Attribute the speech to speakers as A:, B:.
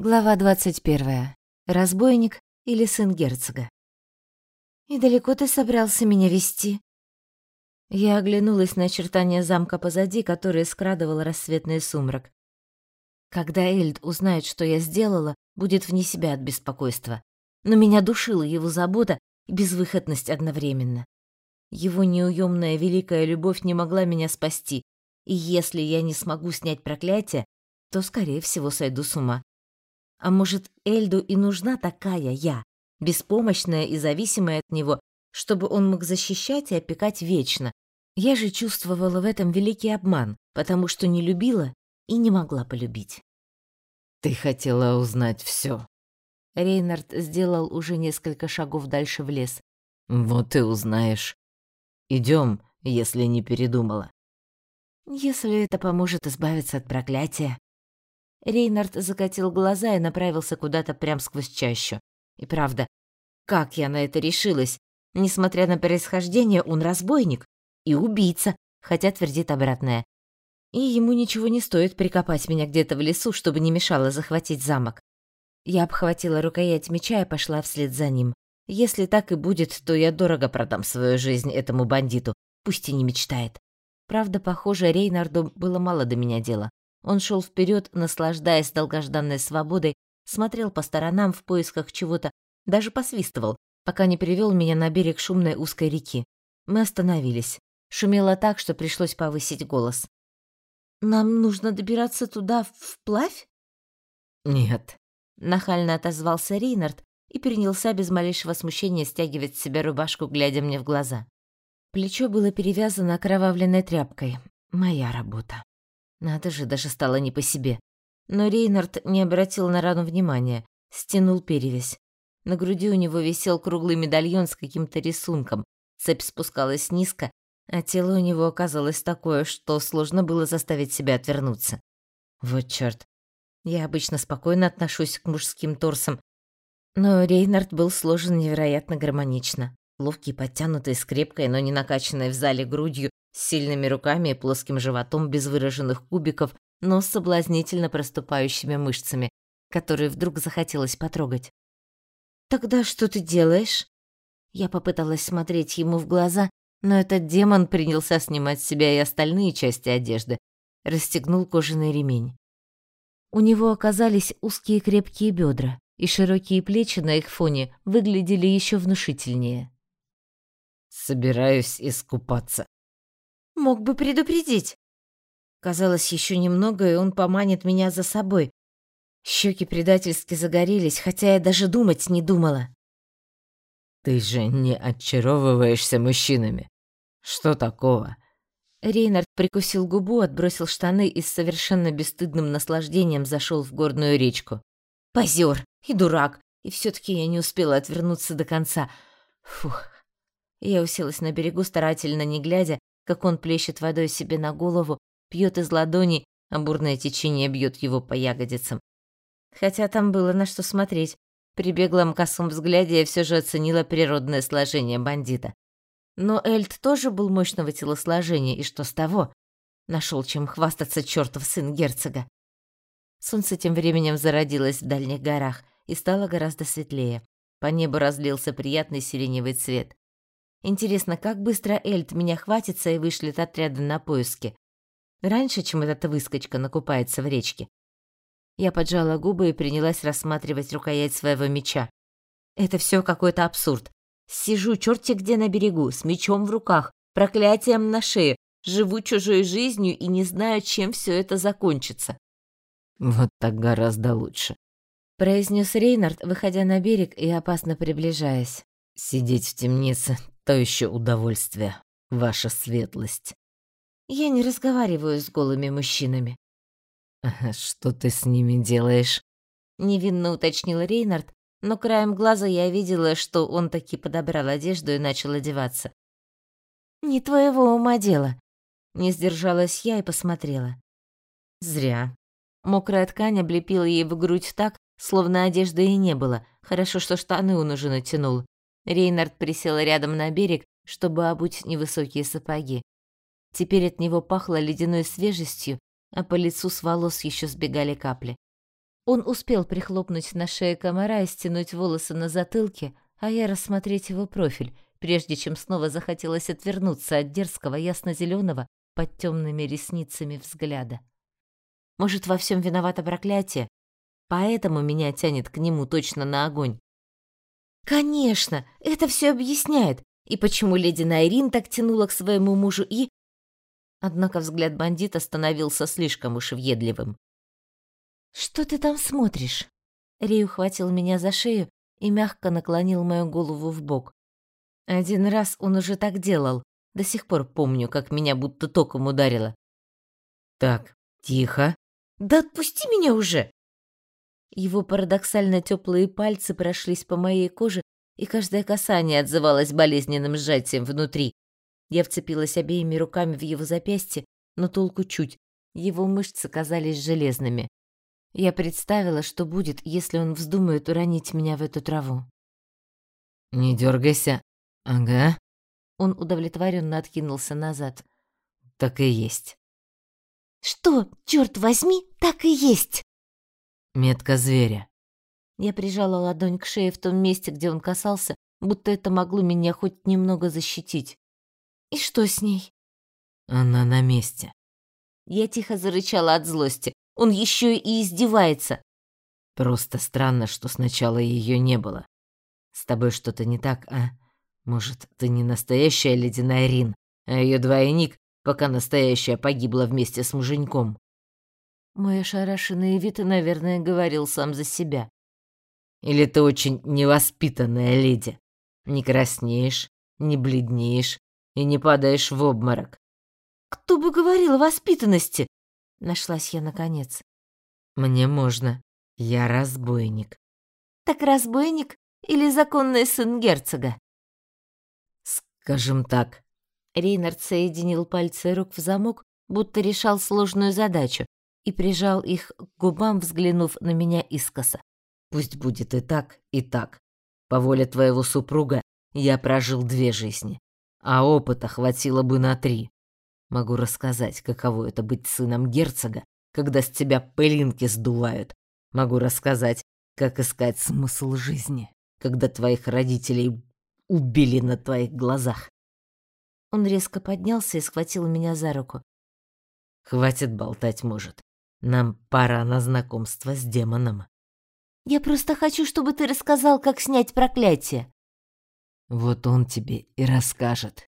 A: Глава 21. Разбойник или сын герцога. «И далеко ты собрался меня вести?» Я оглянулась на очертания замка позади, который скрадывал рассветный сумрак. Когда Эльд узнает, что я сделала, будет вне себя от беспокойства. Но меня душила его забота и безвыходность одновременно. Его неуемная великая любовь не могла меня спасти, и если я не смогу снять проклятие, то, скорее всего, сойду с ума. А может, Эльду и нужна такая я, беспомощная и зависимая от него, чтобы он мог защищать и опекать вечно. Я же чувствовала в этом великий обман, потому что не любила и не могла полюбить.
B: «Ты хотела узнать все.
A: Рейнард сделал уже несколько шагов дальше в лес.
B: «Вот и узнаешь. Идем, если не передумала».
A: «Если это поможет избавиться от проклятия», Рейнард закатил глаза и направился куда-то прямо сквозь чащу. И правда, как я на это решилась? Несмотря на происхождение, он разбойник и убийца, хотя твердит обратное. И ему ничего не стоит прикопать меня где-то в лесу, чтобы не мешало захватить замок. Я обхватила рукоять меча и пошла вслед за ним. Если так и будет, то я дорого продам свою жизнь этому бандиту, пусть и не мечтает. Правда, похоже, Рейнарду было мало до меня дела. Он шел вперед, наслаждаясь долгожданной свободой, смотрел по сторонам в поисках чего-то, даже посвистывал, пока не привел меня на берег шумной узкой реки. Мы остановились. Шумело так, что пришлось повысить голос. «Нам нужно добираться туда вплавь?»
B: «Нет», —
A: нахально отозвался Рейнард и принялся без малейшего смущения стягивать с себя рубашку, глядя мне в глаза. Плечо было перевязано окровавленной тряпкой. Моя работа. Надо же, даже стало не по себе. Но Рейнард не обратил на рану внимания, стянул перевязь. На груди у него висел круглый медальон с каким-то рисунком. Цепь спускалась низко, а тело у него оказалось такое, что сложно было заставить себя отвернуться. Вот чёрт. Я обычно спокойно отношусь к мужским торсам, но Рейнард был сложен невероятно гармонично. Ловкий, подтянутый, с крепкой, но не накачанной в зале грудью, с сильными руками и плоским животом без выраженных кубиков, но с соблазнительно проступающими мышцами, которые вдруг захотелось потрогать. «Тогда что ты делаешь?» Я попыталась смотреть ему в глаза, но этот демон принялся снимать с себя и остальные части одежды, расстегнул кожаный ремень. У него оказались узкие крепкие бедра, и широкие плечи на их фоне выглядели еще внушительнее.
B: «Собираюсь искупаться»,
A: Мог бы предупредить. Казалось, еще немного, и он поманит меня за собой. Щеки предательски загорелись, хотя я даже думать не думала.
B: Ты же не очаровываешься мужчинами. Что такого?
A: Рейнард прикусил губу, отбросил штаны и с совершенно бесстыдным наслаждением зашел в горную речку. Позер и дурак, и все таки я не успела отвернуться до конца. Фух. Я уселась на берегу, старательно не глядя, как он плещет водой себе на голову, пьет из ладони, а бурное течение бьет его по ягодицам. Хотя там было на что смотреть. При беглом косом взгляде я все же оценила природное сложение бандита. Но Эльд тоже был мощного телосложения, и что с того? Нашел чем хвастаться чертов сын герцога. Солнце тем временем зародилось в дальних горах и стало гораздо светлее. По небу разлился приятный сиреневый цвет. Интересно, как быстро Эльд меня хватится и вышлет отряды на поиски. Раньше, чем эта выскочка накупается в речке. Я поджала губы и принялась рассматривать рукоять своего меча. Это все какой-то абсурд. Сижу черти где на берегу, с мечом в руках, проклятием на шее, живу чужой жизнью и не знаю, чем все это закончится.
B: Вот так гораздо лучше,
A: произнес Рейнард, выходя на берег и опасно приближаясь.
B: Сидеть в темнице то еще удовольствие, ваша светлость.
A: Я не разговариваю с голыми мужчинами.
B: Что ты с ними делаешь?
A: Невинно уточнил Рейнард, но краем глаза я видела, что он таки подобрал одежду и начал одеваться. Не твоего ума дело. Не сдержалась я и посмотрела. Зря. Мокрая ткань облепила ей в грудь так, словно одежды и не было. Хорошо, что штаны он уже натянул. Рейнард присел рядом на берег, чтобы обуть невысокие сапоги. Теперь от него пахло ледяной свежестью, а по лицу с волос еще сбегали капли. Он успел прихлопнуть на шее комара и стянуть волосы на затылке, а я рассмотреть его профиль, прежде чем снова захотелось отвернуться от дерзкого ясно-зеленого под темными ресницами взгляда. Может, во всем виновато проклятие, поэтому меня тянет к нему точно на огонь. Конечно, это все объясняет, и почему леди Найрин так тянула к своему мужу, и... Однако взгляд бандита становился слишком уж въедливым. «Что ты там смотришь?» Рей ухватил меня за шею и мягко наклонил мою голову в бок. Один раз он уже так делал. До сих пор помню, как меня будто током ударило.
B: «Так, тихо».
A: «Да отпусти меня уже!» Его парадоксально теплые пальцы прошлись по моей коже, и каждое касание отзывалось болезненным сжатием внутри. Я вцепилась обеими руками в его запястье, но толку чуть. Его мышцы казались железными. Я представила, что будет, если он вздумает уронить меня в эту траву.
B: «Не дергайся. Ага».
A: Он удовлетворенно откинулся назад.
B: «Так и есть».
A: «Что, черт возьми, так и есть!»
B: «Метка зверя».
A: Я прижала ладонь к шее в том месте, где он касался, будто это могло меня хоть немного защитить. «И что с ней?»
B: «Она на месте».
A: Я тихо зарычала от злости. Он еще и издевается.
B: Просто странно, что сначала ее не было. С тобой что-то не так, а? Может, ты не настоящая ледяная Рин, а ее двойник, пока настоящая погибла вместе с муженьком?
A: Мой ошарашенный вид, наверное, говорил сам за себя.
B: Или ты очень невоспитанная леди? Не краснеешь, не бледнеешь и не падаешь в обморок.
A: Кто бы говорил о воспитанности? Нашлась я наконец.
B: Мне можно. Я разбойник.
A: Так разбойник или законный сын герцога?
B: Скажем так.
A: Рейнард соединил пальцы рук в замок, будто решал сложную задачу, и прижал их к губам, взглянув на меня искоса.
B: Пусть будет и так, и так. По воле твоего супруга я прожил две жизни, а опыта хватило бы на три. Могу рассказать, каково это быть сыном герцога, когда с тебя пылинки сдувают. Могу рассказать, как искать смысл жизни, когда твоих родителей убили на твоих глазах.
A: Он резко поднялся и схватил меня за руку.
B: Хватит болтать, может. Нам пора на знакомство с демоном.
A: Я просто хочу, чтобы ты рассказал, как снять проклятие.
B: Вот он тебе и расскажет.